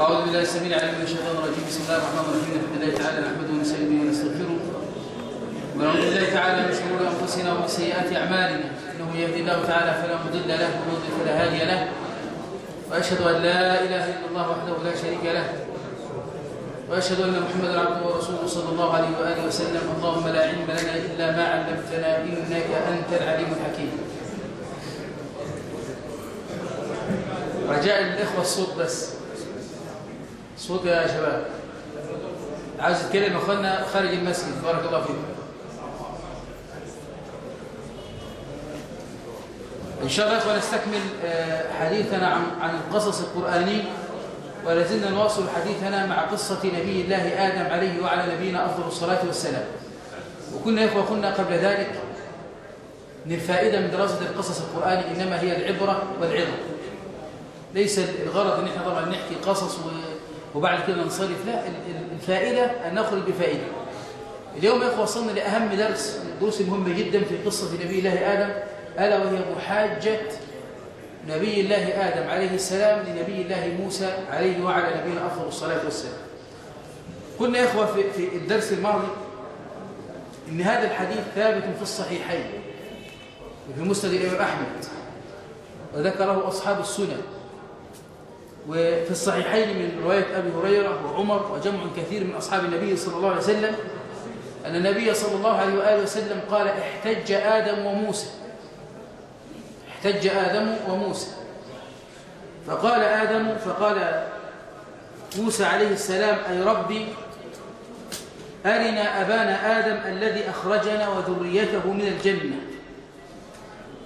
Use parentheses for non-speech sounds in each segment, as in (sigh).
أعوذ بالله السميع العليم من الشيطان الرجيم. بسم الله الرحمن الرحيم. الحمد لله تعالى نحمده ونستعينه ونستغفره. ونعوذ بالله تعالى من شرور أنفسنا ومن سيئات أعمالنا. إنه يهدي الله تعالى فلا مضل له ومن يضلل فلا هادي له. وأشهد أن لا إله إلا الله وحده لا شريك له. وأشهد أن محمدا عبده ورسوله صلى الله عليه وآله وسلم. اللهم لا علم لنا إلا ما علمتنا إنك أنت العليم الحكيم. رجاء الإخوة الصوت بس. صوت يا شباب. عاوز تتكلم أخوانا خارج المسجد. بارك الله فيكم. إن شاء الله إخوة نستكمل حديثنا عن عن القصص القرآني ولازلنا نواصل حديثنا مع قصة نبي الله آدم عليه وعلى نبينا أفضل الصلاة والسلام. وكنا إخوة قلنا قبل ذلك أن الفائدة من دراسة القصص القرآني إنما هي العبرة والعظة. ليس الغرض إن إحنا طبعا نحكي قصص وبعد كده ننصرف لا الفائدة أن نخرج بفائدة. اليوم يا إخوة وصلنا لأهم درس دروس مهمه جدا في قصة نبي الله آدم ألا وهي محاجة نبي الله آدم عليه السلام لنبي الله موسى عليه وعلى نبينا أفضل الصلاة والسلام. قلنا يا إخوة في, الدرس الماضي إن هذا الحديث ثابت في الصحيحين وفي مسند الإمام أحمد وذكره أصحاب السنن. وفي الصحيحين من رواية أبي هريرة وعمر وجمع كثير من أصحاب النبي صلى الله عليه وسلم أن النبي صلى الله عليه وآله وسلم قال احتج آدم وموسى. احتج آدم وموسى. فقال آدم فقال موسى عليه السلام أي ربي أرنا أبانا آدم الذي أخرجنا وذريته من الجنة.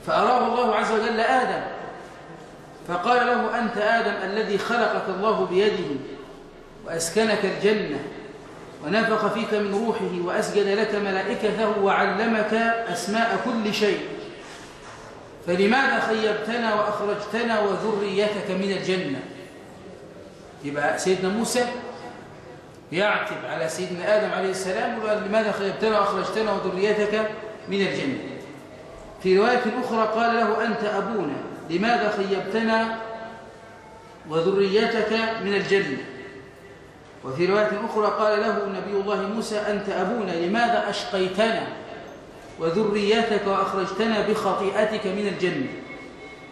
فأراه الله عز وجل آدم. فقال له أنت آدم الذي خلقك الله بيده وأسكنك الجنة ونفخ فيك من روحه وأسجد لك ملائكته وعلمك أسماء كل شيء. فلماذا خيبتنا وأخرجتنا وذريتك من الجنة؟ يبقى سيدنا موسى يعتب على سيدنا آدم عليه السلام وقال لماذا خيبتنا وأخرجتنا وذريتك من الجنة؟ في رواية أخرى قال له أنت أبونا. لماذا خيبتنا وذريتك من الجنة؟ وفي رواية أخرى قال له نبي الله موسى أنت أبونا لماذا أشقيتنا وذريتك وأخرجتنا بخطيئتك من الجنة؟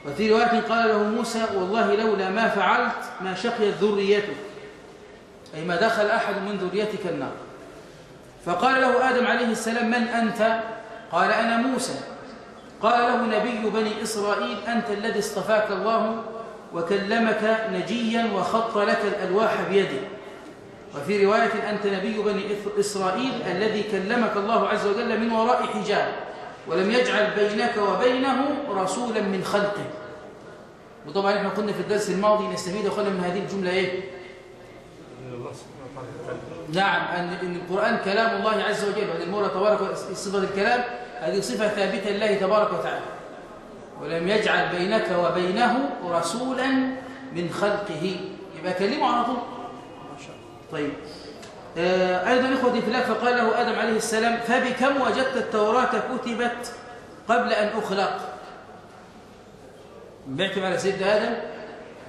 وفي رواية قال له موسى والله لولا ما فعلت ما شقيت ذريتك. أي ما دخل أحد من ذريتك النار. فقال له آدم عليه السلام من أنت؟ قال أنا موسى. قال له نبي بني إسرائيل أنت الذي اصطفاك الله وكلمك نجيا وخط لك الألواح بيده وفي رواية أنت نبي بني إسرائيل الذي كلمك الله عز وجل من وراء حجاب ولم يجعل بينك وبينه رسولا من خلقه. وطبعا إحنا قلنا في الدرس الماضي نستفيد وقلنا من هذه الجملة إيه؟ نعم أن القرآن كلام الله عز وجل وأن المولى تبارك صفة الكلام هذه صفة ثابتة لله تبارك وتعالى. ولم يجعل بينك وبينه رسولا من خلقه. يبقى كلمه على طول. طيب. آه أيضا إخوتي في فقال له آدم عليه السلام فبكم وجدت التوراة كتبت قبل أن أخلق. بعتم على سيدنا آدم.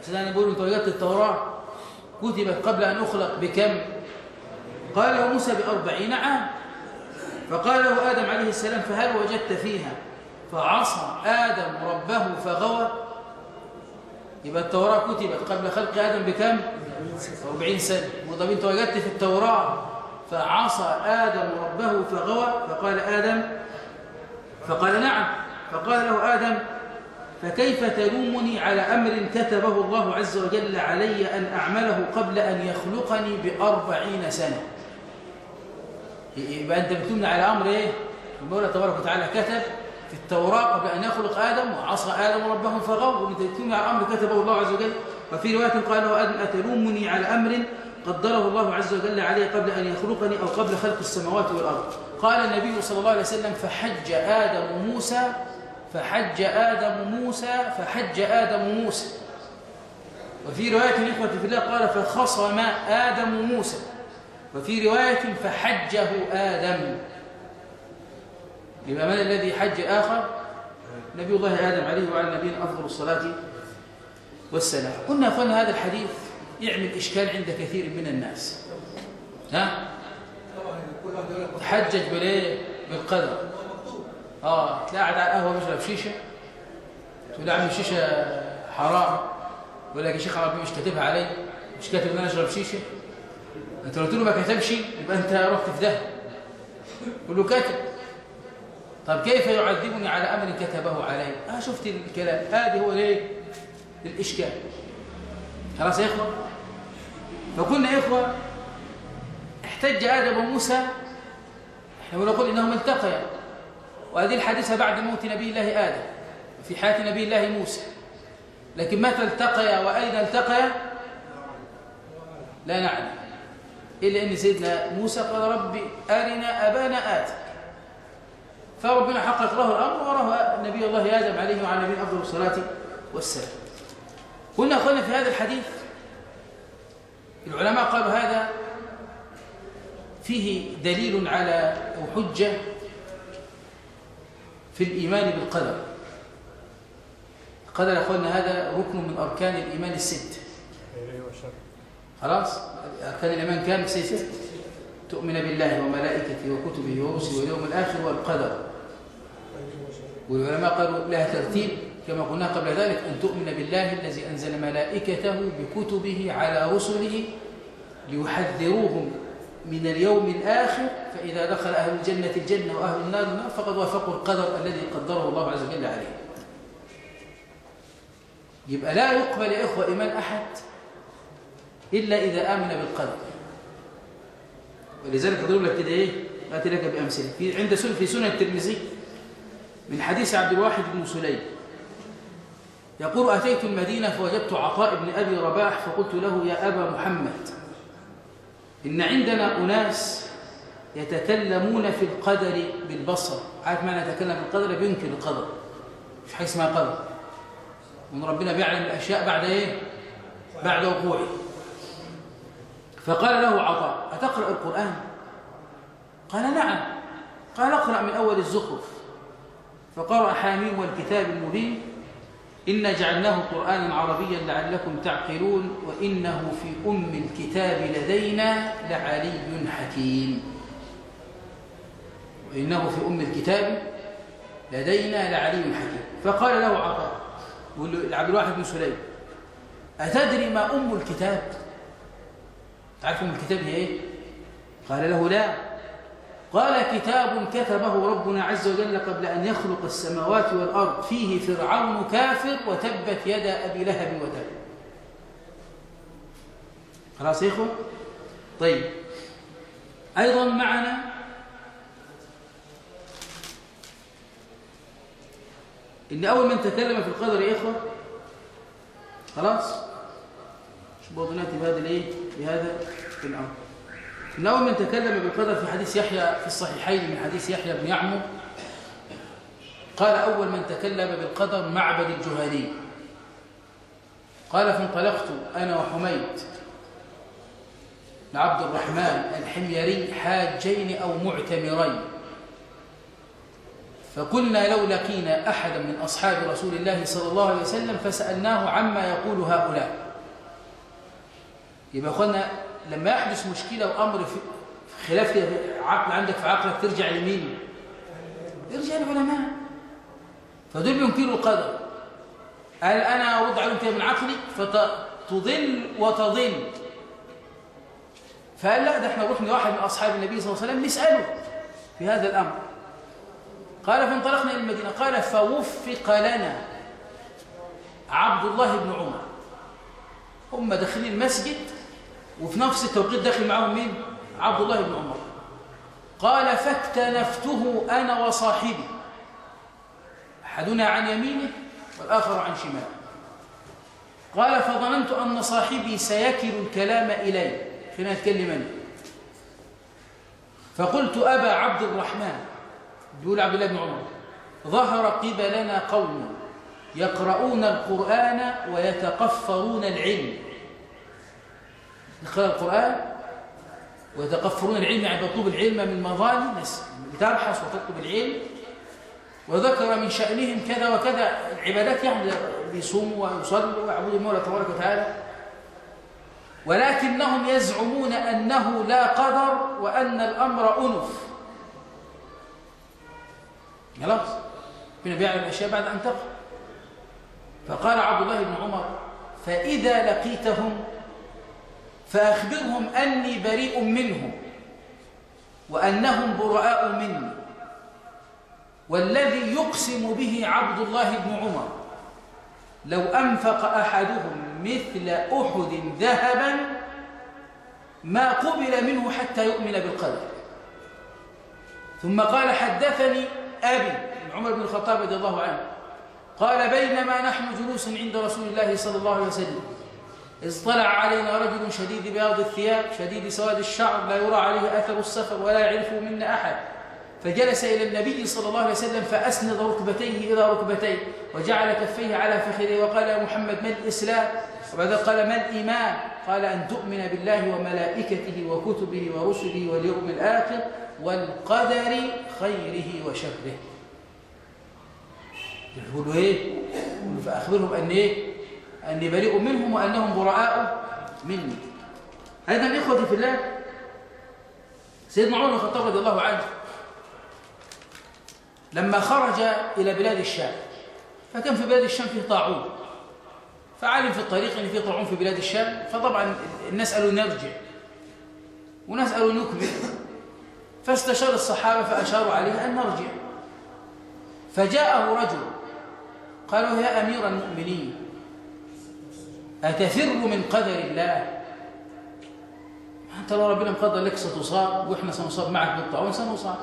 سيدنا بيقول أنت وجدت التوراة كتبت قبل أن أخلق بكم؟ قال موسى بأربعين عام. فقال له آدم عليه السلام فهل وجدت فيها؟ فعصى آدم ربه فغوى. يبقى التوراة كتبت قبل خلق آدم بكم؟ 40 سنة. وطب أنت وجدت في التوراة؟ فعصى آدم ربه فغوى. فقال آدم فقال نعم. فقال له آدم فكيف تلومني على أمر كتبه الله عز وجل علي أن أعمله قبل أن يخلقني بأربعين سنة؟ يبقى أنت بتمنع على أمر إيه؟ المولى تبارك وتعالى كتب في التوراة قبل أن يخلق آدم وعصى آدم ربه فغوا وأنت بتمنع على أمر كتبه الله عز وجل. وفي رواية قال له آدم أتلومني على أمر قدره الله عز وجل علي قبل أن يخلقني أو قبل خلق السماوات والأرض. قال النبي صلى الله عليه وسلم فحج آدم موسى فحج آدم موسى فحج آدم موسى. وفي رواية إخوة في الله قال فخصم آدم موسى. وفي رواية فحجه آدم. يبقى من الذي حج آخر؟ نبي الله آدم عليه وعلى نبينا أفضل الصلاة والسلام. قلنا أخوانا هذا الحديث يعمل إشكال عند كثير من الناس. ها؟ تحجج بالإيه؟ بالقدر. آه تلاقي قاعد على القهوة بيشرب شيشة. تقول له عم الشيشه حرام. يقول لك يا شيخ عربي مش كاتبها علي. مش كاتب إن أنا أشرب شيشة. أنت لو قلت له ما كتبش يبقى أنت رحت في ده يقول له كاتب. طب كيف يعذبني على أمر كتبه علي؟ آه شفت الكلام. هذه هو ليه؟ الاشكال خلاص يا إخوة؟ فكنا يا إخوة احتج آدم وموسى إحنا بنقول انهم التقيا وهذه الحادثة بعد موت نبي الله آدم في حياة نبي الله موسى. لكن متى التقيا وأين التقيا؟ لا نعلم. الا أن سيدنا موسى قال ربي أرنا أبانا آدم. فربنا حقق له الأمر وراه نبي الله آدم عليه وعلى نبينا أفضل الصلاة والسلام. قلنا اخوانا في هذا الحديث العلماء قالوا هذا فيه دليل على أو حجة في الإيمان بالقدر. القدر أخوانا هذا ركن من أركان الإيمان الست. خلاص؟ أركان الإيمان كام؟ ست. تؤمن بالله وملائكته وكتبه ورسله واليوم الآخر والقدر. والعلماء قالوا لها ترتيب كما قلنا قبل ذلك أن تؤمن بالله الذي أنزل ملائكته بكتبه على رسله ليحذروهم من اليوم الآخر. فإذا دخل أهل الجنة الجنة وأهل النار النار فقد وافقوا القدر الذي قدره الله عز وجل عليه. يبقى لا يقبل يا إخوة إيمان أحد. إلا إذا آمن بالقدر. ولذلك أضرب لك كده إيه؟ آتي لك بأمثلة. في عند سنة في سنة الترمذي من حديث عبد الواحد بن سليم. يقول أتيت المدينة فوجدت عطاء بن أبي رباح فقلت له يا أبا محمد إن عندنا أناس يتكلمون في القدر بالبصر. عارف معنى يتكلم في القدر؟ بينكر القدر. مش حاجة اسمها قدر. وان ربنا بيعلم الأشياء بعد إيه؟ بعد وقوعه. فقال له عطاء أتقرأ القرآن؟ قال نعم. قال اقرأ من أول الزخرف. فقرأ حاميم والكتاب المبين. إن جعلناه قرآنا عربيا لعلكم تعقلون وإنه في أم الكتاب لدينا لعلي حكيم. وإنه في أم الكتاب لدينا لعلي حكيم. فقال له عطاء عبد الواحد بن سليم أتدري ما أم الكتاب؟ تعرف أم الكتاب هي إيه؟ قال له لا. قال كتاب كتبه ربنا عز وجل قبل أن يخلق السماوات والأرض. فيه فرعون كافر وتبت يد أبي لهب وتب. خلاص يا إخوة؟ طيب. أيضا معنا إن أول من تكلم في القدر يا إخوة خلاص؟ شو ناتي بهذا الإيه بهذا الأمر. إن أول من تكلم بالقدر في حديث يحيى في الصحيحين من حديث يحيى بن يعمر. قال أول من تكلم بالقدر معبد الجهني. قال فانطلقت أنا وحميد لعبد الرحمن الحميري حاجين أو معتمرين. فقلنا لو لقينا أحدا من أصحاب رسول الله صلى الله عليه وسلم فسألناه عما يقول هؤلاء. يبقى أخوانا لما يحدث مشكلة وأمر في خلاف عقل عندك في عقلك ترجع لمين؟ يرجع للعلماء. فدول بينكروا القدر. قال أنا أرد عليهم كده من عقلي؟ فتضل وتضل. فقال لا ده إحنا نروح لواحد من أصحاب النبي صلى الله عليه وسلم نسأله في هذا الأمر. قال فانطلقنا إلى المدينة. قال فوفق لنا عبد الله بن عمر. هم داخلين المسجد وفي نفس التوقيت داخل معهم مين؟ عبد الله بن عمر. قال فاكتنفته أنا وصاحبي. أحدنا عن يمينه والآخر عن شماله. قال فظننت أن صاحبي سيكل الكلام إلي. خلينا نتكلم أنا. فقلت أبا عبد الرحمن. بيقول عبد الله بن عمر ظهر قبلنا قوم يقرؤون القرآن ويتقفرون العلم. يقرأ القرآن ويتقفرون العلم يعني بطلب العلم من مظالم الناس بتبحث وتطلب العلم. وذكر من شأنهم كذا وكذا العبادات يعني بيصوموا ويصلوا ويعبدوا المولى تبارك وتعالى. ولكنهم يزعمون أنه لا قدر وأن الأمر أنف. خلاص؟ ربنا بيعمل الأشياء بعد أن تقع فقال عبد الله بن عمر فإذا لقيتهم فأخبرهم أني بريء منهم وأنهم براء مني. والذي يقسم به عبد الله بن عمر لو أنفق أحدهم مثل أحد ذهبا ما قبل منه حتى يؤمن بالقدر. ثم قال حدثني أبي عمر بن الخطاب رضي الله عنه قال بينما نحن جلوس عند رسول الله صلى الله عليه وسلم. إذ طلع علينا رجل شديد بياض الثياب شديد سواد الشعر لا يرى عليه أثر السفر ولا يعرفه منا أحد. فجلس إلى النبي صلى الله عليه وسلم فأسند ركبتيه إلى ركبتيه وجعل كفيه على فخذه وقال يا محمد ما الإسلام؟ وبعد قال ما الإيمان؟ قال أن تؤمن بالله وملائكته وكتبه ورسله واليوم الآخر والقدر خيره وشره. يقولوا إيه؟ فأخبرهم أن إيه؟ أني بريء منهم وأنهم براء مني. أيضا إخوتي في الله. سيدنا عمر بن الخطاب رضي الله عنه لما خرج إلى بلاد الشام فكان في بلاد الشام فيه طاعون. فعلم في الطريق أن فيه طاعون في بلاد الشام فطبعا الناس قالوا نرجع وناس قالوا نكمل. فاستشار الصحابة فأشاروا عليه أن نرجع. فجاءه رجل قالوا يا أمير المؤمنين أتفر من قدر الله؟ أنت لو ربنا مقدر لك ستصاب وإحنا سنصاب معك بالطاعون سنصاب.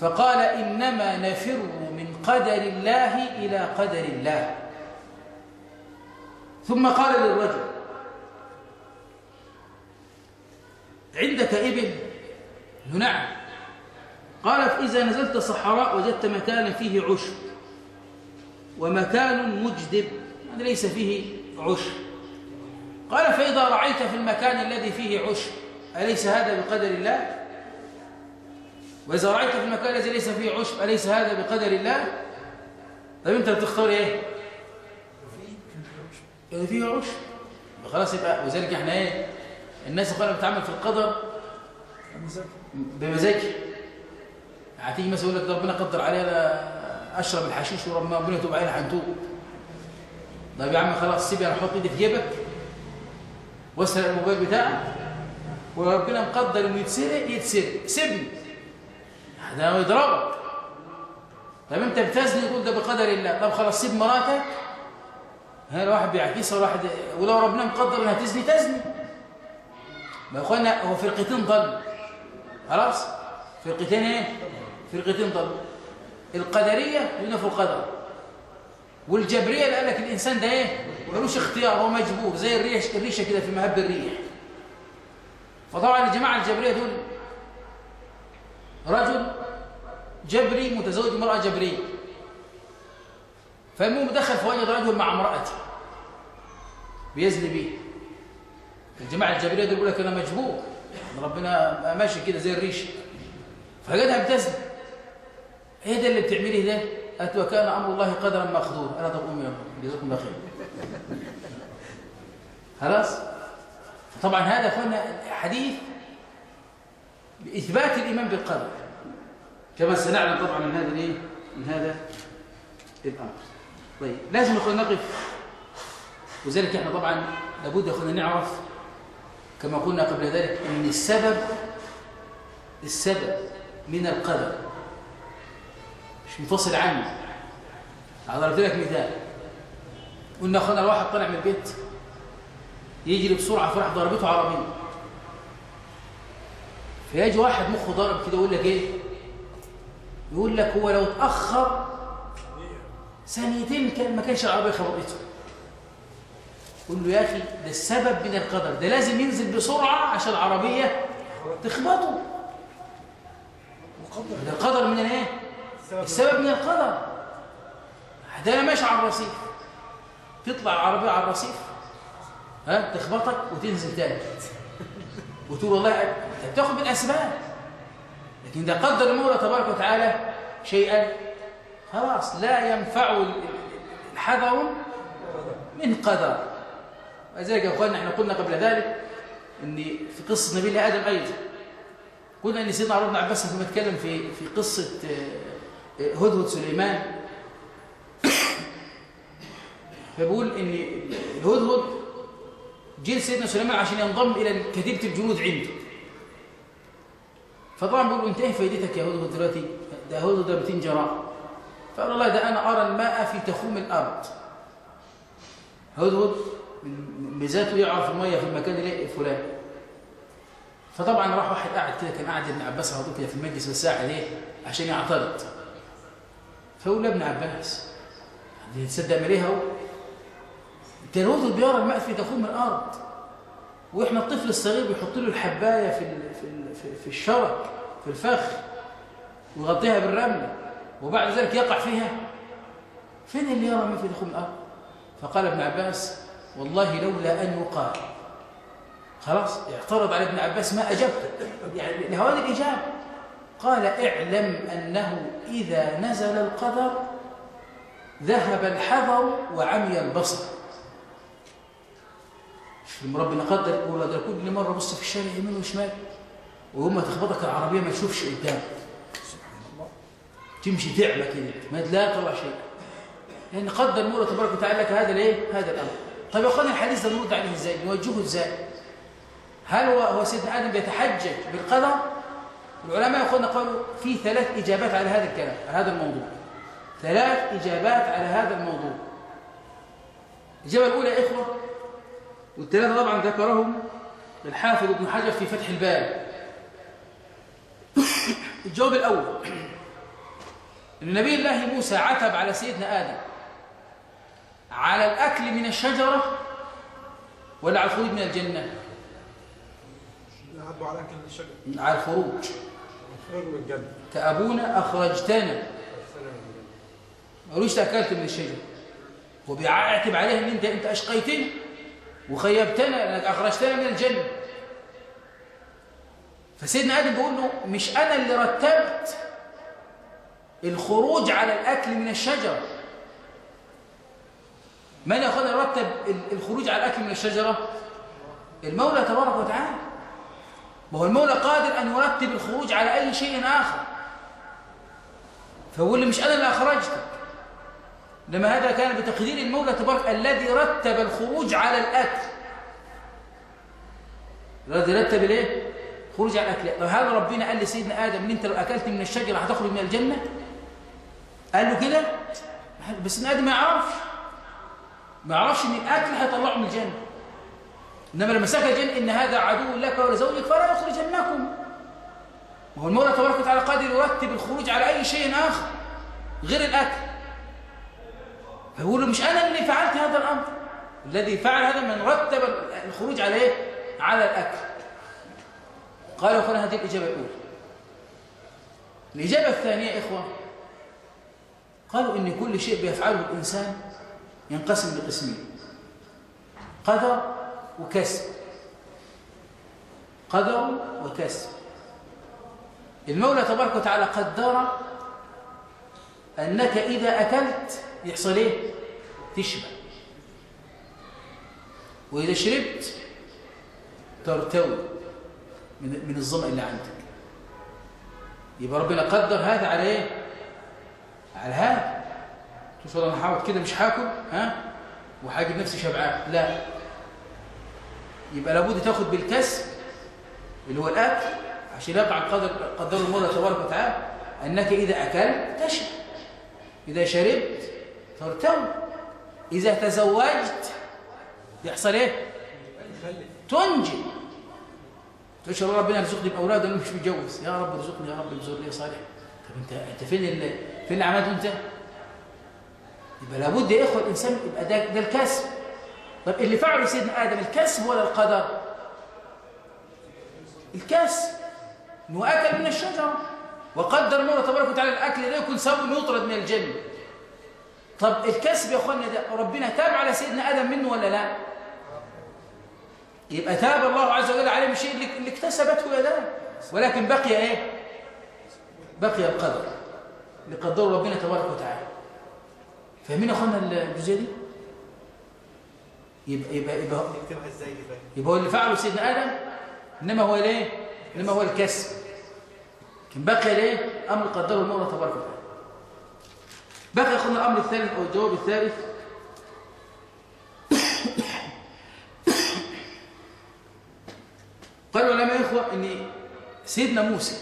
فقال إنما نفر من قدر الله إلى قدر الله. ثم قال للرجل عندك إبل؟ نعم. قال إذا نزلت صحراء وجدت مكانا فيه عشب ومكان مجدب. ليس فيه عشب قال فإذا رعيت في المكان الذي فيه عشب أليس هذا بقدر الله؟ وإذا رأيت في المكان الذي ليس فيه عشب أليس هذا بقدر الله؟ طيب أنت بتختار إيه؟ اللي فيه عشب خلاص يبقى وذلك إحنا إيه؟ الناس قالوا بتعمل في القدر بمزاجها هتيجي مثلا يقول لك ربنا قدر علينا أشرب الحشيش وربنا يتوب علينا هنتوب. طيب يا عم خلاص سيبي أنا أحط إيدي في جيبك وأسرق الموبايل بتاعك وربنا مقدر إنه يتسرق يتسرق. سيبني. ده يضربك. طيب أنت بتزني تقول ده بقدر الله. طب خلاص سيب مراتك. هنا واحد بيعكسها وواحد ولو ربنا مقدر إنها تزني تزني. ما إخوانا هو فرقتين ضل. خلاص؟ فرقتين إيه؟ فرقتين ضل. القدرية ينفوا القدر. والجبريه اللي قال لك الإنسان ده إيه؟ ملوش اختيار هو مجبور زي الريش الريشة كده في مهب الريح. فطبعا الجماعة الجبريه دول رجل جبري متزوج امراه جبريه فالمهم دخل فوجد رجل مع امرأته. بيزني بيه الجماعة الجبرية دول يقول لك أنا مجبور. ربنا ماشي كده زي الريش. فجدها بتزني إيه ده اللي بتعمليه ده؟ قالت وكان أمر الله قدرا مقدور. أنا طب امي جزاكم الله خير. خلاص؟ طبعا هذا اخوانا حديث بإثبات الإيمان بالقدر كما سنعلم طبعا من هذا الإيه؟ من هذا الأمر. طيب لازم يكون نقف. وذلك إحنا طبعا لابد يكون نعرف كما قلنا قبل ذلك إن السبب السبب من القدر. مش منفصل عنه ضربت لك مثال. قلنا اخونا الواحد طلع من البيت يجري بسرعة فراح ضربته عربيه فيجي واحد مخه ضرب كده يقول لك إيه؟ يقول لك هو لو اتأخر ثانيتين كان ما كانش العربيه خبطته. قول له يا أخي ده السبب من القدر. ده لازم ينزل بسرعة عشان العربية تخبطه. ده القدر من الإيه؟ السبب من القدر. ده ماشي على الرصيف. تطلع العربية على الرصيف ها تخبطك وتنزل تاني. وتقول والله أنت بتاخد بالاسباب لكن ده قدر المولى تبارك وتعالى شيئا خلاص لا ينفع الحذر من قدر. ولذلك يا إخواننا إحنا قلنا قبل ذلك إن في قصة نبي آدم أيضا. قلنا إن سيدنا عمر بن عباس لما اتكلم في في قصة آه، هدهد سليمان. فبيقول إن الهدهد جه سيدنا سليمان عشان ينضم إلى كتيبة الجنود عنده. فطبعا بيقول انت إيه فايدتك يا هدهد دلوقتي. ده هدهد ده 200 جرام فقال الله ده أنا أرى الماء في تخوم الأرض. هدهد بذاته يعرف المية في المكان اللي فلان. فطبعا راح واحد قاعد كده كان قاعد ابن عباس على كده في المجلس بالساعة ليه عشان يعترض. فيقول ابن عباس دي تصدق مليها اهو أنت الهدهد بيرى الماء في تخوم الأرض. وإحنا الطفل الصغير بيحط له الحباية في في في الشرك في الفخ ويغطيها بالرمله وبعد ذلك يقع فيها. فين اللي يرى ما في تخوم الأرض؟ فقال ابن عباس والله لولا أن يقال. خلاص اعترض على ابن عباس ما اجبت يعني لهذه الإجابة. قال اعلم أنه إذا نزل القدر ذهب الحذر وعمي البصر. ربنا قدر يقول ده كل مره بص في الشارع يمين وشمال وهم تخبطك العربية ما تشوفش قدامك تمشي تعمى كده ما لا ترى شيء. لأن قدر الله تبارك وتعالى لك هذا الايه هذا الأمر. طيب يا اخوانا الحديث ده نرد عليه إزاي نوجهه إزاي هل هو هو سيدنا آدم بيتحجج بالقدر؟ العلماء اخوانا قالوا في ثلاث إجابات على هذا الكلام على هذا الموضوع. ثلاث إجابات على هذا الموضوع. الإجابة الأولى يا إخوة والثلاثة طبعا ذكرهم الحافظ ابن حجر في فتح الباب الجواب الأول إن نبي الله موسى عتب على سيدنا آدم على الأكل من الشجرة ولا على الخروج من الجنة؟ على أكل من الشجرة. على الخروج. الخروج من الجنه كأبونا أخرجتنا. قالوش تأكلت من الشجره وبيعاتب عليه ان أنت أنت اشقيتني وخيبتنا انك أخرجتنا من الجنة. فسيدنا آدم بيقول له مش أنا اللي رتبت الخروج على الأكل من الشجرة. من يأخذ يرتب الخروج على الأكل من الشجرة؟ المولى تبارك وتعالى. ما هو المولى قادر أن يرتب الخروج على أي شيء آخر. فهو اللي مش أنا اللي اخرجتك لما هذا كان بتقدير المولى تبارك الذي رتب الخروج على الأكل. الذي رتب الايه خروج على الأكل. هذا ربنا قال لسيدنا آدم إن أنت لو أكلت من الشجرة هتخرج من الجنة؟ قال له كده. بس إن آدم ما يعرفش. ما يعرفش إن الأكل هيطلعه من الجنة. إنما لما سكت الجنه إن هذا عدو لك ولزوجك فلا يخرجنكم وهو المولى تبارك وتعالى قادر يرتب الخروج على أي شيء آخر غير الأكل. فيقول مش أنا اللي فعلت هذا الأمر. الذي فعل هذا من رتب الخروج على إيه على الأكل. قال اخوانا هذه الإجابة الأولى. الإجابة الثانية يا إخوة قالوا إن كل شيء بيفعله الإنسان ينقسم لقسمين. قدر وكسب. قدر وكسب. المولى تبارك وتعالى قدر أنك إذا أكلت يحصل إيه؟ تشبع. وإذا شربت ترتوي من, من الظمأ اللي عندك. يبقى ربنا قدر هذا على إيه؟ على هذا. تقول أنا حاول كده مش هاكل ها؟ وحاجب نفسي شبعان. لا. يبقى لابد تاخد بالكسب اللي هو الأكل عشان يقع قدر قدر المولى تبارك وتعالى أنك إذا أكلت تشرب إذا شربت ترتوي إذا تزوجت يحصل إيه؟ تنجي تشعر ربنا يرزقني بأولاد أنا مش متجوز يا رب ارزقني يا رب بذرية صالحة طب أنت أنت فين اللي فين اللي عملته أنت؟ يبقى لابد يا إخوة الإنسان يبقى ده, ده الكسب طب اللي فعله سيدنا آدم الكسب ولا القدر؟ الكسب إنه أكل من الشجرة. وقدر الله تبارك وتعالى الأكل ده يكون سبب يطرد من الجنه طب الكسب يا اخوانا ده ربنا تاب على سيدنا آدم منه ولا لا؟ يبقى تاب الله عز وجل عليه بالشيء اللي اكتسبته يداه ولكن بقي إيه؟ بقي القدر اللي قدره ربنا تبارك وتعالى. فاهمين يا أخوانا الجزئية دي؟ يبقى يبقى يبقى, يبقى هو اللي فعله سيدنا آدم إنما هو ليه إنما هو الكسب. كان بقى ليه أمر قدره الله تبارك وتعالى. بقى ياخذنا الأمر الثالث أو الجواب الثالث. (coughs) قالوا لما إخوة إن سيدنا موسى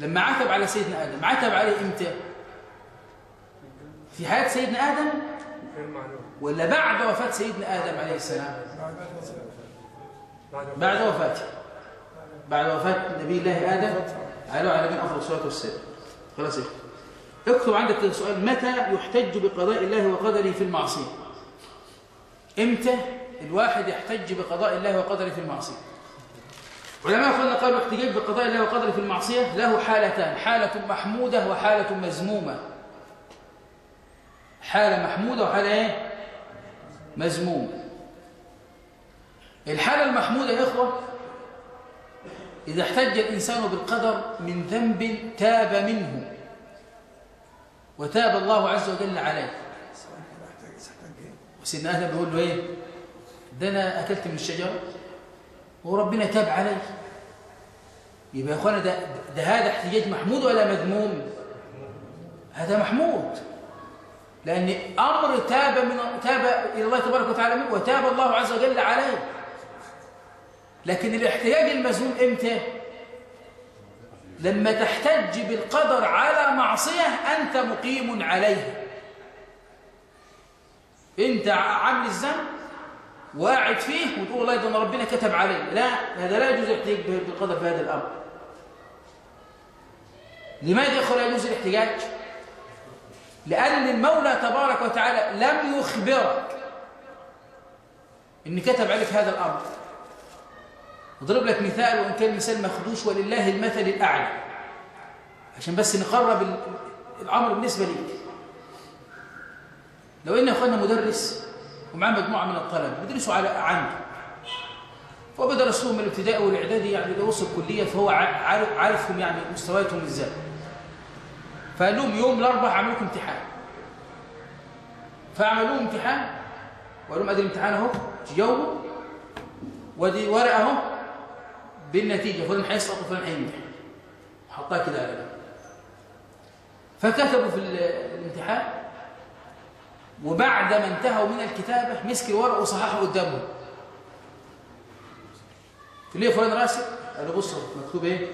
لما عتب على سيدنا آدم عتب عليه إمتى؟ في حياة سيدنا آدم ولا بعد وفاة سيدنا آدم عليه السلام؟ بعد وفاته بعد وفاة نبي الله آدم. على على من أفضل الصلاة والسلام خلاص اكتب عندك سؤال. متى يحتج بقضاء الله وقدره في المعصية؟ إمتى الواحد يحتج بقضاء الله وقدره في المعصية؟ علماء قلنا قالوا احتجاج بقضاء الله وقدره في المعصية له حالتان حالة محمودة وحالة مذمومة حالة محمودة وحالة إيه؟ مذمومة. الحالة المحمودة يا إخوة إذا احتج الإنسان بالقدر من ذنب تاب منه وتاب الله عز وجل عليه. وسيدنا آدم بيقول له إيه؟ ده أنا أكلت من الشجرة وربنا تاب علي. يبقى يا أخوانا ده, ده هذا احتجاج محمود ولا مذموم؟ هذا محمود. لأن أمر تاب من تاب إلى الله تبارك وتعالى منه وتاب الله عز وجل عليه. لكن الاحتجاج المذموم إمتى؟ لما تحتج بالقدر على معصية أنت مقيم عليها أنت عامل الذنب واعد فيه وتقول الله ده ربنا كتب عليه. لا هذا لا يجوز الاحتجاج بالقدر في هذا الأمر. لماذا يا لا يجوز الاحتجاج لأن المولى تبارك وتعالى لم يخبرك إن كتب عليك هذا الأمر. أضرب لك مثال وإن كان مثال مخدوش ولله المثل الأعلى. عشان بس نقرب الأمر بالنسبة ليك لو إن أخواننا مدرس ومعاه مجموعة من الطلبة بيدرسوا على عنده فهو بدرس لهم الابتدائي والإعدادي يعني لو وصل الكلية فهو عارف عارفهم يعني مستوياتهم إزاي. فقال لهم يوم الأربعاء هعمل لكم امتحان. فعملوا امتحان وقالوا لهم ادي الامتحان اهو تجاوبوا ودي ورقه اهو بالنتيجة فلان هيسقط وفلان هينجح حطها كده على جنب. فكتبوا في الامتحان وبعد ما انتهوا من الكتابة مسك الورق وصححه قدامهم ليه فلان راسب قال له بص مكتوب إيه؟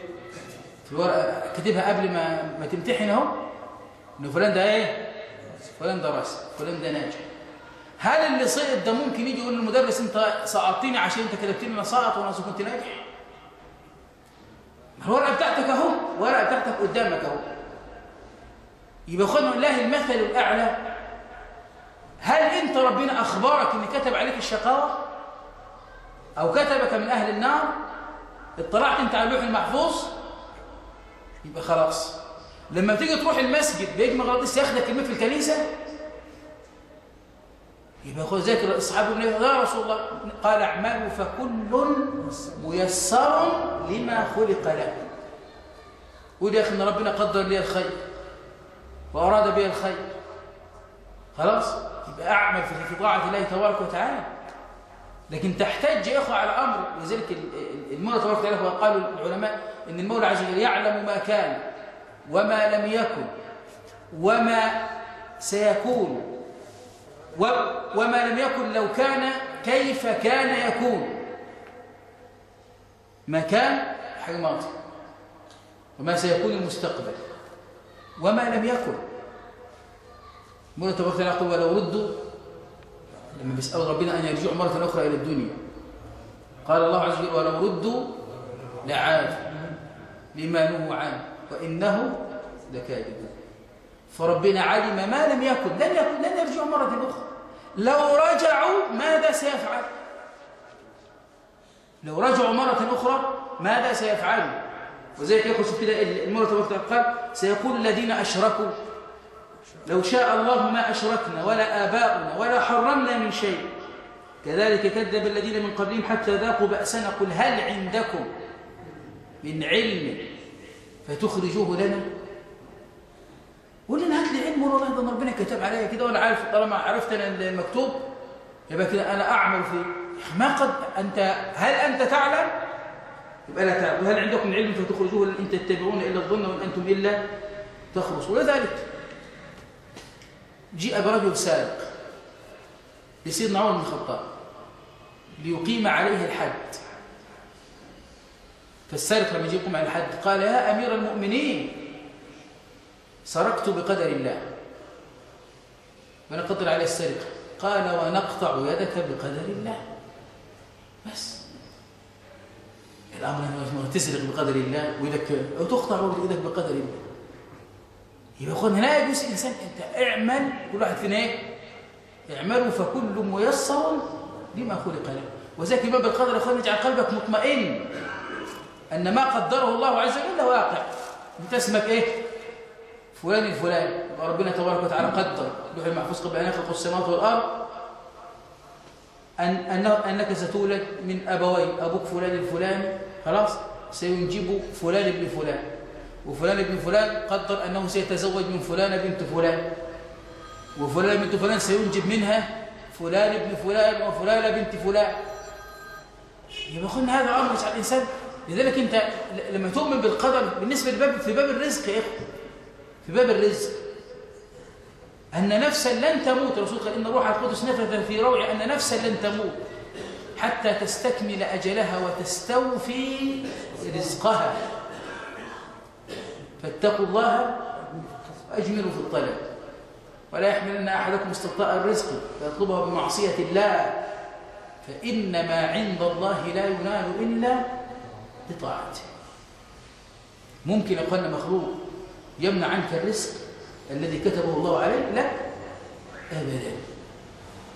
في الورقه كاتبها قبل ما ما تمتحن اهو. ان فلان ده إيه؟ فلان ده راسب فلان ده ناجح. هل اللي سقط ده ممكن يجي يقول للمدرس انت سقطتني عشان انت كتبت لي أنا ساقط وأنا كنت ناجح؟ الورقة بتاعتك اهو الورقة بتاعتك قدامك اهو. يبقى خدنا الله المثل الأعلى. هل انت ربنا أخبرك إن كتب عليك الشقاوة؟ أو كتبك من أهل النار؟ اطلعت انت على اللوح المحفوظ؟ يبقى خلاص. لما تيجي تروح المسجد بيجمع غلطيس ياخدك الماء في الكنيسة يبقى خذ ذكر الصحابه يا رسول الله قال اعملوا فكل ميسر لما خلق له قول يا أخي إن ربنا قدر لي الخير وأراد بي الخير. خلاص؟ يبقى أعمل في طاعة الله تبارك وتعالى. لكن تحتاج يا إخوة على أمر لذلك المولى تبارك وتعالى قالوا العلماء إن المولى عز وجل يعلم ما كان وما لم يكن وما سيكون وما لم يكن لو كان كيف كان يكون. ما كان حاجة ماضي وما سيكون المستقبل. وما لم يكن. مرة تبارك يقول ولو ردوا لما بيسألوا ربنا أن يرجعوا مرة أخرى إلى الدنيا. قال الله عز وجل ولو ردوا لعادوا لما نهوا عنه وإنه لكاذبون. فربنا علم ما لم يكن لن يكن لن يرجعوا مرة أخرى. لو رجعوا ماذا سيفعل لو رجعوا مرة أخرى ماذا سيفعلوا وزي يقول كده المرة تبارك قال سيقول الذين أشركوا لو شاء الله ما أشركنا ولا آباؤنا ولا حرمنا من شيء. كذلك كذب الذين من قبلهم حتى ذاقوا بأسنا قل هل عندكم من علم فتخرجوه لنا؟ قول هات لي علم والله ده ربنا كتب عليا كده وأنا عارف طالما عرفت أنا المكتوب يبقى كده أنا أعمل في ما قد أنت هل أنت تعلم؟ يبقى لا تعلم. وهل عندكم علم فتخرجوه إن تتبعون إلا الظن وإن أنتم إلا تخرصوا ولذلك جيء برجل سارق لسيدنا عمر بن الخطاب ليقيم عليه الحد. فالسارق لما يجي يقوم على الحد قال يا أمير المؤمنين سرقت بقدر الله. ونقدر عليه السرقة قال ونقطع يدك بقدر الله. بس. الأمر أنه تسرق بقدر الله ويدك أو تقطع يدك بقدر الله. يبقى أخوان لا يجوز إنسان أنت اعمل كل واحد فينا إيه؟ اعملوا فكل ميسر لما خلق له. وذلك باب القدر أخوان يجعل قلبك مطمئن أن ما قدره الله عز وجل واقع. أنت اسمك إيه؟ فلان الفلاني. ربنا تبارك وتعالى قدر لوح المحفوظ قبل أن يخلق السماوات والأرض أن أنك ستولد من أبوين أبوك فلان الفلاني. خلاص؟ سينجب فلان ابن فلان. وفلان ابن فلان قدر أنه سيتزوج من فلان بنت فلان. وفلان بنت فلان سينجب منها فلان ابن فلان وفلان بنت فلان. يبقى قلنا هذا أمر على الإنسان. لذلك أنت لما تؤمن بالقدر بالنسبة لباب في باب الرزق يا إخوة في باب الرزق. أن نفسا لن تموت الرسول قال إن روح القدس نفث في روعي أن نفسا لن تموت حتى تستكمل أجلها وتستوفي رزقها. فاتقوا الله وأجملوا في الطلب. ولا يحملن أحدكم استبطاء الرزق فيطلبه بمعصية الله. فإنما عند الله لا ينال إلا بطاعته. ممكن يقول مخلوق يمنع عنك الرزق الذي كتبه الله عليك لا. أبدا.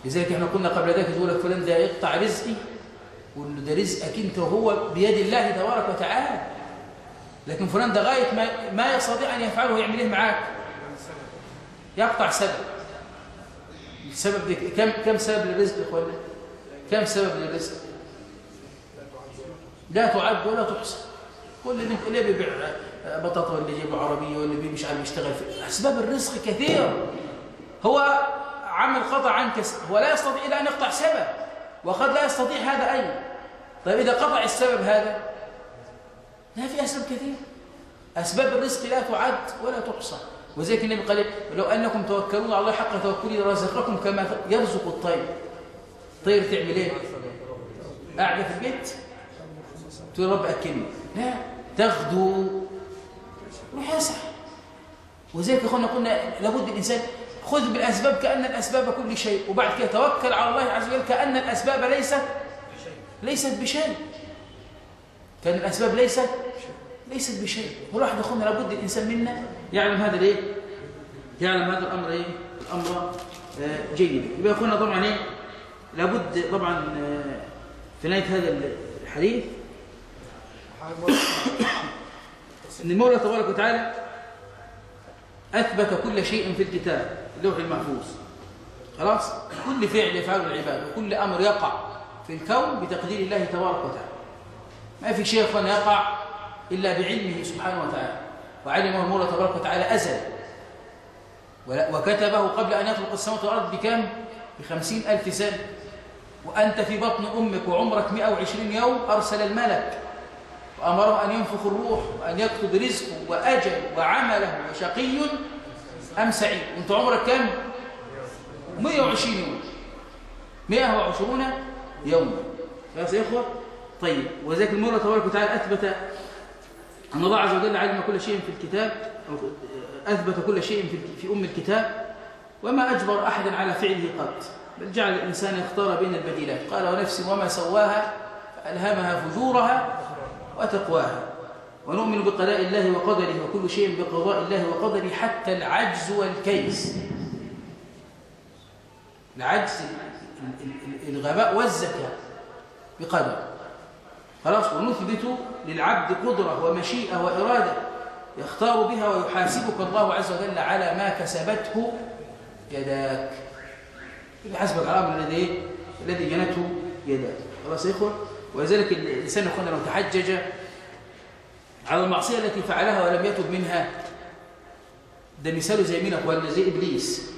لذلك إحنا قلنا قبل ذلك تقول لك فلان ده يقطع رزقي. وانه ده رزقك أنت وهو بيد الله تبارك وتعالى. لكن فلان ده غاية ما, ما يستطيع أن يفعله يعمل إيه معاك؟ يقطع سبب. السبب ده كم كم سبب للرزق يا اخوانا كم سبب للرزق؟ لا تعد ولا تحصى. كل اللي بيبيع بطاطا واللي يجيب عربية واللي مش عارف يشتغل في أسباب الرزق كثيرة. هو عمل قطع عنك هو لا يستطيع إلا أن يقطع سبب. وقد لا يستطيع هذا أيضا. طيب إذا قطع السبب هذا لا في أسباب كثيرة. أسباب الرزق لا تعد ولا تحصى. وزيك النبي قال لو أنكم توكلون على الله حق توكله رزقكم كما يرزق الطير. طير تعمل إيه؟ قاعدة في البيت. تقول رب أكلني. لا تغدو روح يسعى وزيك اخوانا قلنا لابد الإنسان خذ بالأسباب كأن الأسباب كل شيء وبعد كده توكل على الله عز وجل كأن الأسباب ليست ليست بشيء. كان الأسباب ليست ليست بشيء. والواحد اخوانا لابد الإنسان منا يعلم هذا الايه يعلم هذا الأمر إيه؟ الأمر آه جيد. يبقى أخوانا طبعا إيه؟ لابد طبعا آه في نهاية هذا الحديث إن المولى تبارك وتعالى أثبت كل شيء في الكتاب اللوح المحفوظ. خلاص؟ كل فعل يفعله العباد وكل أمر يقع في الكون بتقدير الله تبارك وتعالى. ما في شيء يقع إلا بعلمه سبحانه وتعالى. وعلمه المولى تبارك وتعالى أزل. وكتبه قبل أن يخلق السماوات والأرض بكم؟ بخمسين ألف سنة. وأنت في بطن أمك وعمرك 120 يوم أرسل الملك. وأمره أن ينفخ الروح وأن يكتب رزقه وأجل وعمله وشقي أم سعيد. وأنت عمرك كم؟ 120 يوم. 120 يوما خلاص يا إخوة؟ طيب وذلك المولى تبارك وتعالى أثبت أن الله عز وجل علم كل شيء في الكتاب أو أثبت كل شيء في, في أم الكتاب وما أجبر أحدا على فعله قط بل جعل الإنسان يختار بين البديلات. قال ونفس وما سواها فألهمها فجورها وتقواها. ونؤمن بقضاء الله وقدره وكل شيء بقضاء الله وقدره حتى العجز والكيس. العجز الغباء والزكاة بقدر. خلاص ونثبت للعبد قدرة ومشيئة وإرادة يختار بها ويحاسبك الله عز وجل على ما كسبته يداك. حسبك على الذي الذي جنته يداك. خلاص يا إخوة؟ ولذلك الإنسان يقول لو تحجج على المعصية التي فعلها ولم يتب منها ده مثاله زي مين اخواننا زي إبليس.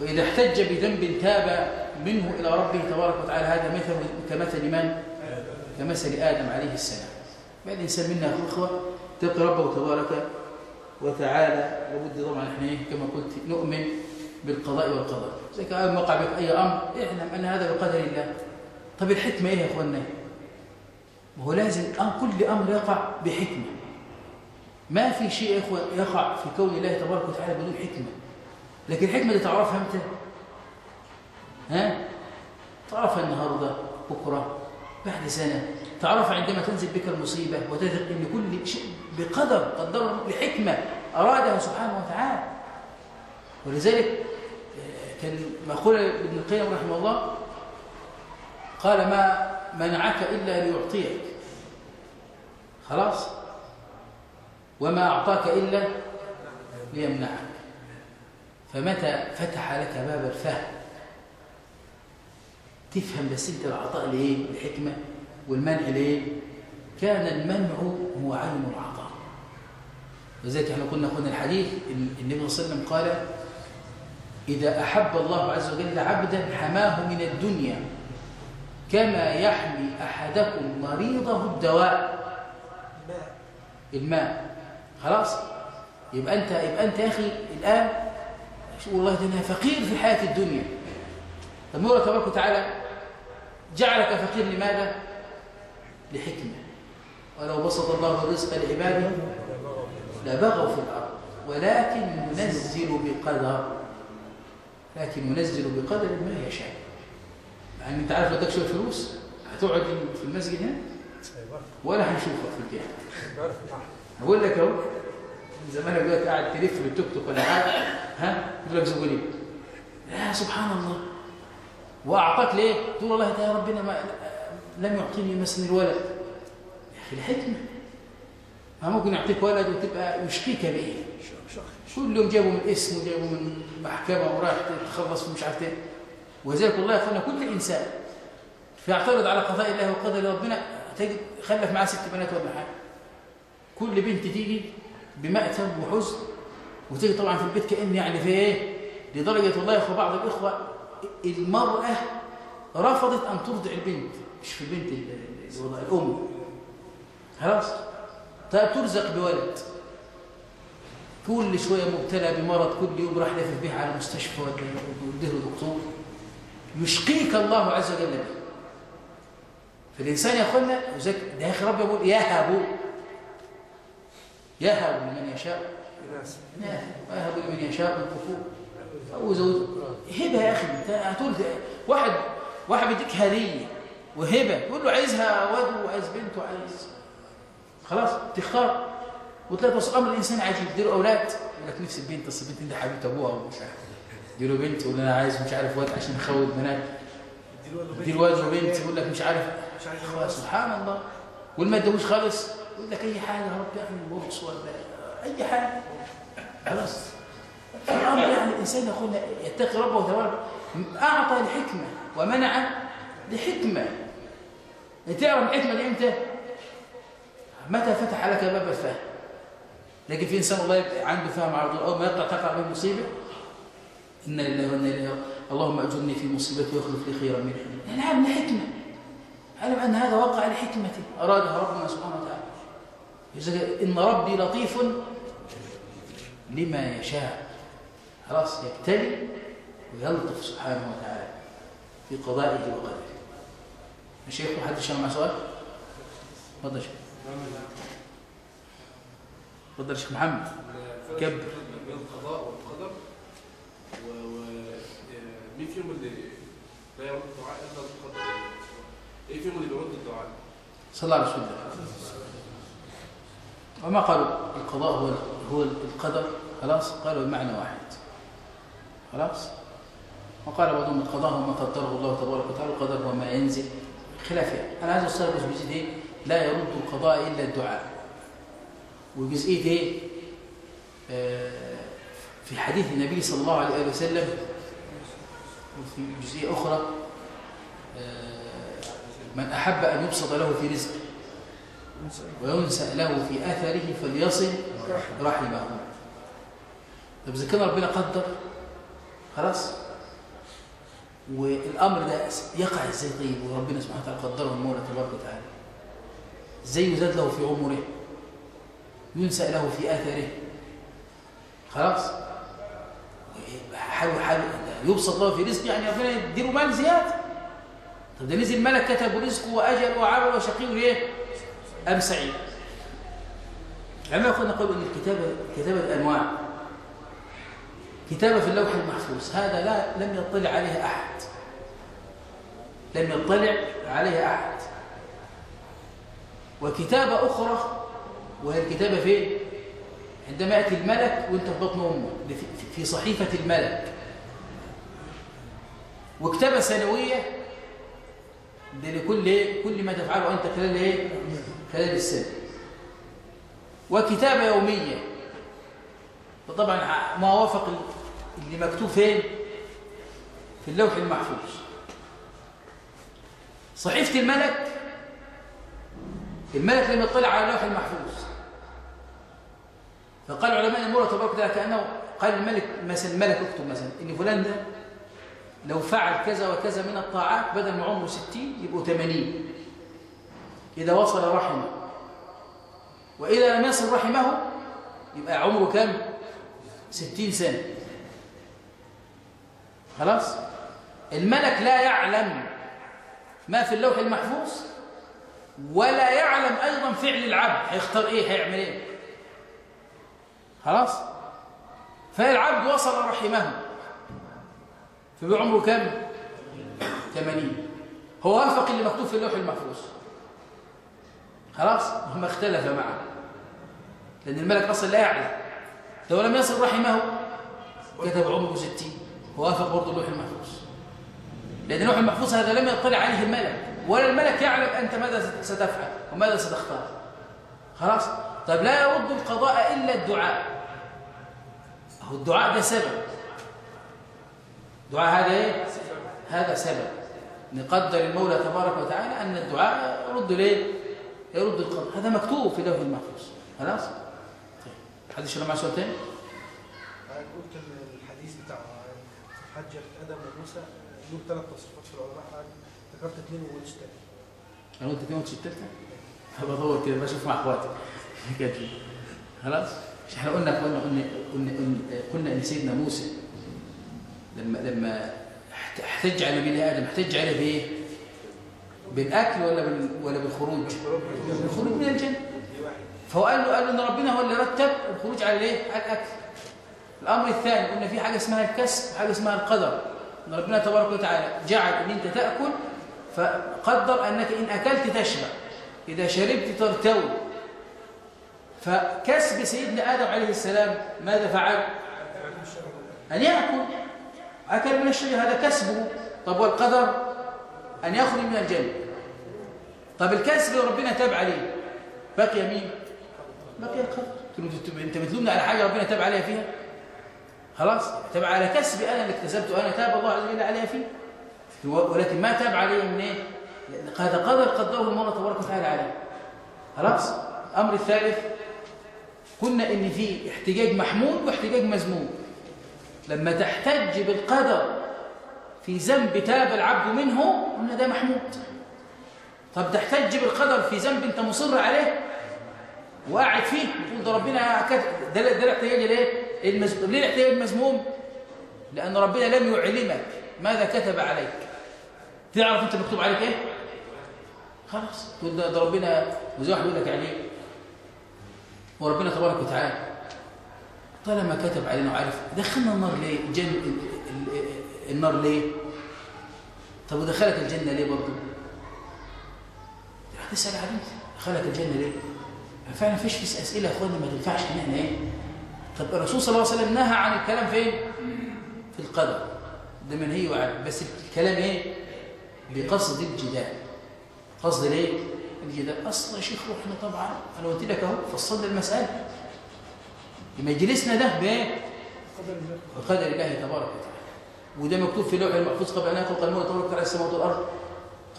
وإذا احتج بذنب تاب منه إلى ربه تبارك وتعالى هذا مثل كمثل من؟ كمثل آدم عليه السلام. بعد إنسان منا أخوة تلقي ربه تبارك وتعالى لابد طبعا إحنا إيه؟ كما قلت نؤمن بالقضاء والقدر. زي كأن وقع بك أي أمر اعلم أن هذا بقدر الله طب الحكمة إيه يا أخوانا؟ هو لازم كل أمر يقع بحكمة. ما في شيء يا إخوة يقع في كون الله تبارك وتعالى بدون حكمة. لكن الحكمة دي تعرفها أنت؟ ها؟ تعرفها النهاردة بكرة بعد سنة. تعرفها عندما تنزل بك المصيبة وتثق أن كل شيء بقدر قدره بحكمة أرادها سبحانه وتعالى. ولذلك آه، كان مقولة ابن القيم رحمه الله قال ما منعك إلا ليعطيك. خلاص؟ وما أعطاك إلا ليمنعك. فمتى فتح لك باب الفهم؟ تفهم بس انت العطاء ليه الحكمة والمنع ليه؟ كان المنع هو عين العطاء. وذلك إحنا قلنا قلنا الحديث النبي صلى الله عليه وسلم قال إذا أحب الله عز وجل عبدا حماه من الدنيا كما يحمي أحدكم مريضه الدواء. الماء. خلاص. يبقى أنت يبقى أنت يا أخي الآن والله ده أنا فقير في الحياة الدنيا. طب الله تبارك وتعالى جعلك فقير لماذا؟ لحكمة. ولو بسط الله الرزق لعباده لبغوا في الأرض. ولكن ينزل بقدر لكن ينزل بقدر ما يشاء. يعني أنت عارف لو شوية فلوس هتقعد في المسجد هنا؟ ولا هنشوفك في الجهة. هقول لك أهو زمانك دلوقتي قاعد تلف بالتوك توك ولا ها؟ يقول لك زوجني يا سبحان الله. وأعطاك ليه؟ تقول والله يا ربنا ما لم يعطيني مثلا الولد. يا أخي الحكمة. ما ممكن يعطيك ولد وتبقى يشقيك بإيه؟ يوم جابوا من اسم وجابوا من محكمة وراح تخلص مش عارف إيه؟ وذلك والله يا اخوانا كل إنسان. فيعترض على قضاء الله وقدر ربنا تجد خلف معاه ست بنات ولا حاجة. كل بنت تيجي بمأتم وحزن. وتيجي طبعا في البيت كأن يعني في إيه؟ لدرجة والله يا بعض الإخوة المرأة رفضت أن ترضع البنت. مش في البنت الأم؟ خلاص. طيب ترزق بولد. كل شوية مبتلى بمرض كل يوم راح لافف به على مستشفى وده دكتور. يشقيك الله عز وجل به فالإنسان يا أخوانا ده يا أخي رب يقول يهب يهب لمن يشاء. ويهب لمن يشاء الكفور أو زوج. هبة يا أخي. أنت هتقول واحد واحد بيديك هدية وهبة. تقول له عايزها واد وعايز بنت وعايز. خلاص تختار. وتلاقي بس أمر الإنسان عجيب. يديله أولاد. يقول لك نفس البنت. بس البنت دي حبيبة أبوها ومش عارف. له بنت يقول أنا عايز مش عارف واد عشان أخوض بنات له واد وبنت. يقول لك مش عارف. سبحان الله. والما ادوش خالص يقول لك أي حاجة يا رب اعمل برص ولا أي حاجة. خلاص. الأمر يعني الإنسان يقول يتقي ربه تبارك أعطى لحكمه ومنع لحكمة. تعرف الحكمة دي إمتى؟ متى فتح لك باب الفهم؟ لكن في إنسان الله عنده فهم على طول اول ما يطلع تقع به مصيبة. إن لله وإنا إليه اللهم أجرني في مصيبتي واخلف لي خيرا منها يعني علم حكمة. علم أن هذا وقع لحكمة أرادها ربنا سبحانه وتعالى. إن ربي لطيف لما يشاء. خلاص يبتلي ويلطف سبحانه وتعالى في قضائه وقدره. الشيخ حد شاء مع سؤال؟ تفضل شيخ. تفضل شيخ محمد. كبر. القضاء والقدر مين فيهم اللي لا يرد الدعاء الا القدر إيه فيهم اللي بيرد الدعاء صلى الله عليه وسلم. وما قالوا القضاء هو هو القدر؟ خلاص قالوا المعنى واحد. خلاص؟ وقال بعضهم القضاء هو ما قدره الله تبارك وتعالى القدر هو ما ينزل. خلاف يعني. أنا عايز استخلص بجزئية إيه؟ لا يرد القضاء إلا الدعاء. وجزئيه إيه؟ آه في حديث النبي صلى الله عليه وسلم وفي جزئية أخرى من أحب أن يبسط له في رزقه وينسأ له في أثره فليصل رحمه. طب إذا كان ربنا قدر خلاص. والأمر ده يقع إزاي طيب؟ وربنا سبحانه وتعالى قدره المولى تبارك وتعالى. إزاي يزاد له في عمره؟ ينسى له في اثره خلاص. حاول حاول يبسط له في رزق يعني ربنا يديله مال زيادة. طب ده نزل ملك كتب رزقه وأجل وعمل وشقي ليه ام سعيد عندما كنا نقول إن الكتابه كتابه الأنواع كتابة في اللوح المحفوظ هذا لا لم يطلع عليها أحد. لم يطلع عليها أحد. وكتابة أخرى وهي الكتابة فين؟ عندما يأتي الملك وأنت في بطن أمه في صحيفة الملك. وكتابه سنوية ده لكل كل ما تفعله أنت خلال إيه؟ خلال السنة. وكتابة يومية. فطبعا ما وافق اللي مكتوب فين؟ في اللوح المحفوظ. صحيفة الملك؟ الملك لم يطلع على اللوح المحفوظ. فقال علماء المولى تبارك وتعالى كأنه قال الملك مثلا الملك اكتب مثلا إن فلان ده لو فعل كذا وكذا من الطاعات بدل ما عمره 60 يبقوا 80 إذا وصل رحمه. وإذا لم يصل رحمه يبقى عمره كم؟ 60 سنة. خلاص؟ الملك لا يعلم ما في اللوح المحفوظ ولا يعلم أيضا فعل العبد. هيختار إيه؟ هيعمل إيه؟ خلاص؟ فالعبد وصل رحمه. في عمره كم؟ 80 هو وافق اللي مكتوب في اللوح المحفوظ. خلاص؟ هم اختلف معه. لأن الملك أصلا لا يعلم. لو لم يصل رحمه كتب عمره 60 هو وافق برضه اللوح المحفوظ. لأن اللوح المحفوظ هذا لم يطلع عليه الملك. ولا الملك يعلم أنت ماذا ستفعل وماذا ستختار. خلاص؟ طيب لا يرد القضاء إلا الدعاء. هو الدعاء ده سبب. دعاء هذا إيه؟ هذا سبب. نقدر المولى تبارك وتعالى أن الدعاء يرد ليه يرد القلب هذا مكتوب في لوح المحفوظ. خلاص؟ طيب حد يشرح مع سؤال تاني قلت الحديث بتاع حجة آدم وموسى له ثلاث تصريفات في العلماء. ذكرت اثنين وقلت ثلاثة أنا قلت اثنين وقلت الثالثة؟ هبدور كده بشوف مع أخواتي. (laughs) خلاص؟ مش إحنا قلنا قلنا قلنا قلنا, قلنا إن سيدنا موسى لما لما احتج على نبي آدم احتج عليه بإيه؟ بالأكل ولا ولا بالخروج. بالخروج من الجنة. فهو قال له قال له إن ربنا هو اللي رتب الخروج على الإيه؟ على الأكل. الأمر الثاني قلنا في حاجة اسمها الكسب وحاجة اسمها القدر. إن ربنا تبارك وتعالى جعل إن أنت تأكل فقدر أنك إن أكلت تشبع. إذا شربت ترتوي. فكسب سيدنا آدم عليه السلام ماذا فعل؟ أن يأكل. أكل من الشجر هذا كسبه. طب والقدر؟ أن يخرج من الجنة. طب الكسب ربنا تاب عليه بقي مين؟ بقي القدر انت بتلومني على حاجة ربنا تاب عليها فيها؟ خلاص. تاب على كسبي أنا اللي اكتسبته. أنا تاب الله عز وجل عليها فيه. ولكن ما تاب عليه من إيه؟ هذا قدر قدره المولى تبارك وتعالى عليه. خلاص. الأمر الثالث قلنا إن في احتجاج محمود واحتجاج مذموم. لما تحتج بالقدر في ذنب تاب العبد منه قلنا ده محمود. طب تحتج بالقدر في ذنب أنت مصر عليه؟ وقاعد فيه تقول ده ربنا ده ده الاحتياج ليه المزموم ليه الاحتياج المذموم؟ لأن ربنا لم يعلمك ماذا كتب عليك. تعرف أنت مكتوب عليك إيه؟ خلاص. تقول ده, ربنا وزي واحد يقول لك يعني وربنا تبارك وتعالى طالما كتب علينا وعارف دخلنا النار ليه؟ جن النار ليه؟ طب ودخلك الجنة ليه برضه؟ هتسال عليه دخلك الجنة ليه؟ فعلا فيش أسئلة يا اخوانا ما تنفعش إن إحنا إيه؟ طب الرسول صلى الله عليه وسلم نهى عن الكلام فين؟ في القدر. ده منهي وعن بس الكلام إيه؟ بقصد الجدال. قصد ليه الجدال. أصلا يا شيخ إحنا طبعا أنا قلت لك أهو فصلنا المسألة. مجلسنا ده بإيه؟ بقدر الله تبارك وتعالى. وده مكتوب في لوح المحفوظ قبل أن يخلق المولى تبارك وتعالى السماوات والأرض.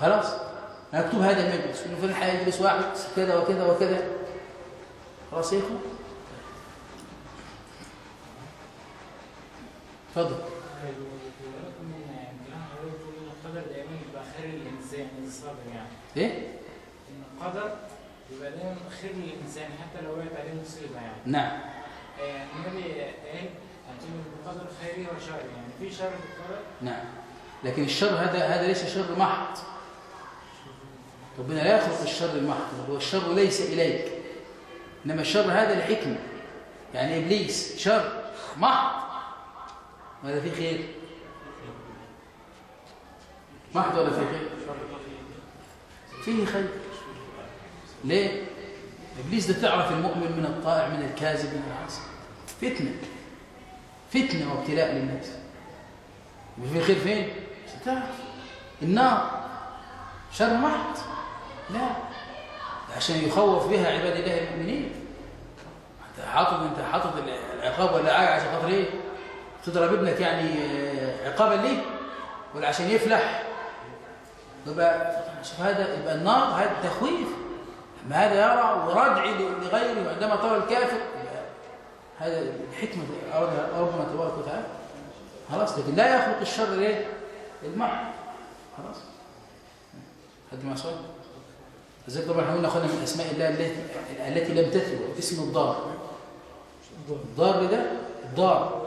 خلاص؟ مكتوب هذا المجلس. وانه في الحياة يجلس واحد؟ كذا وكذا وكذا. خلاص يا اخوان تفضل. الانسان الصبر يعني إيه؟ ان القدر يبقى دايما خير للانسان حتى لو وقعت عليه مصيبه يعني نعم. النبي قال هتؤمن بالقدر خيري وشري يعني في شر في القدر نعم. لكن الشر هذا هذا ليس شر محض. ربنا لا يخلق الشر المحض هو الشر ليس إليك. إنما الشر هذا لحكمة يعني إبليس شر. محض ولا في خير. محض ولا في خير؟ فيه خير. ليه؟ إبليس ده تعرف المؤمن من الطائع من الكاذب من العاصي. فتنة. فتنة وابتلاء للنفس. في خير فين؟ تعرف النار. شر محض. لا. عشان يخوف بها عباد الله المؤمنين. أنت حاطط أنت حاطط العقاب ولا عشان خاطر إيه؟ تضرب ابنك يعني آه، عقابا ليه؟ ولا عشان يفلح؟ يبقى شوف هذا يبقى النار هذا تخويف. ما هذا يرى وردع لغيره عندما ترى الكافر هذا الحكمه ربنا تبارك وتعالى. خلاص لكن لا يخلق الشر ليه المحض. خلاص. حد ما سؤال لذلك طبعا إحنا قلنا من أسماء الله التي التي لم تثبت اسم الضار. الضار ده؟ الضار.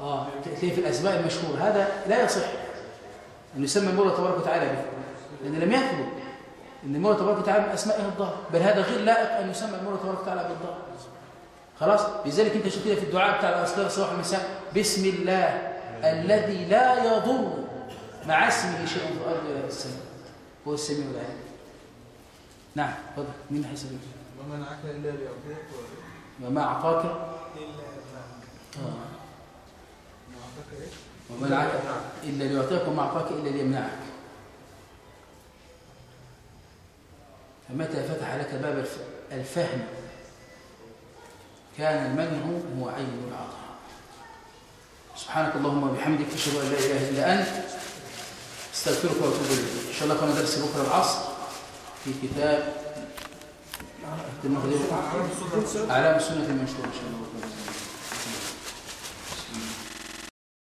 آه تلاقيه في الأسماء المشهورة. هذا لا يصح. أن يسمى المولى تبارك وتعالى به. لأن لم يثبت أن المولى تبارك وتعالى من أسمائه الضار. بل هذا غير لائق أن يسمى المولى تبارك وتعالى بالضار. خلاص؟ لذلك أنت شفت كده في الدعاء بتاع الاذكار الصباح والمساء بسم الله الذي لا يضر مع اسمه شيء في الأرض ولا في السماء. هو السميع العليم. نعم تفضل مين حيسأل وما منعك إلا ليعطيك وما أعطاك إلا آه. ما اعطاك؟ وما منعك إلا ليعطيك وما أعطاك إلا ليمنعك. فمتى فتح لك باب الف- الفهم؟ كان المنع هو عين العطاء. سبحانك اللهم وبحمدك أشهد أن لا إله إلا أنت أستغفرك وأتوب إليك. إن شاء الله كنا درس بكرة العصر. في كتاب أعلام السنة المنشور إن شاء الله.